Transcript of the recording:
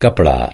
કપડાં